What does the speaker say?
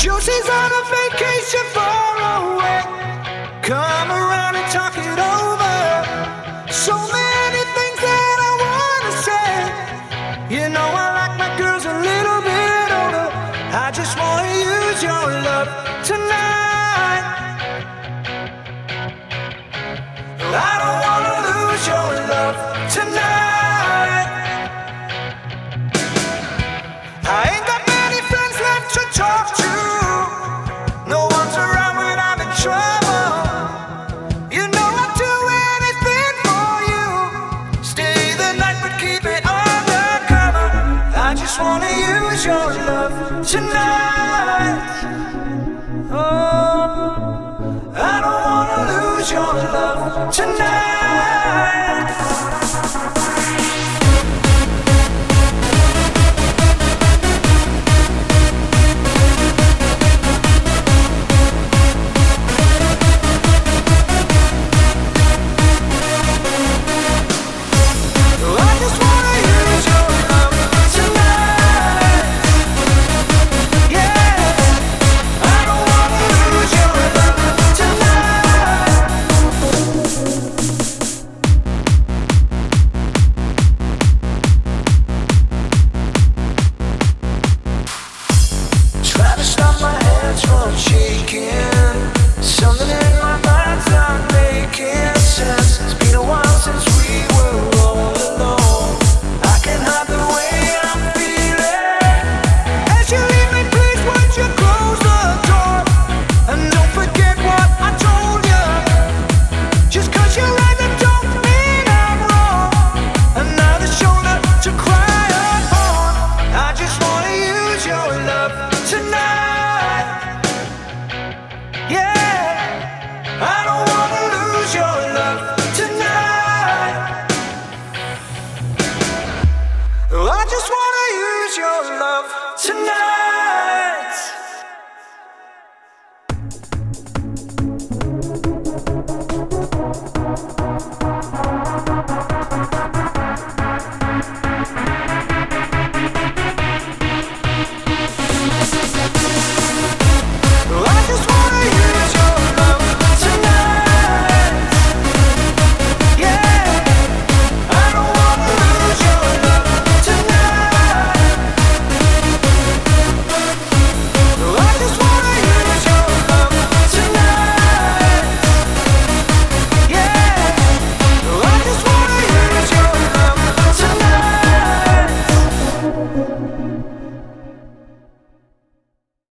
she's on a vacation far away. Come around and talk it over. So many things that I wanna say. You know I like my girls a little bit older. I just wanna use your love tonight. Wanna use your love tonight. Oh, I don't wanna lose your love tonight.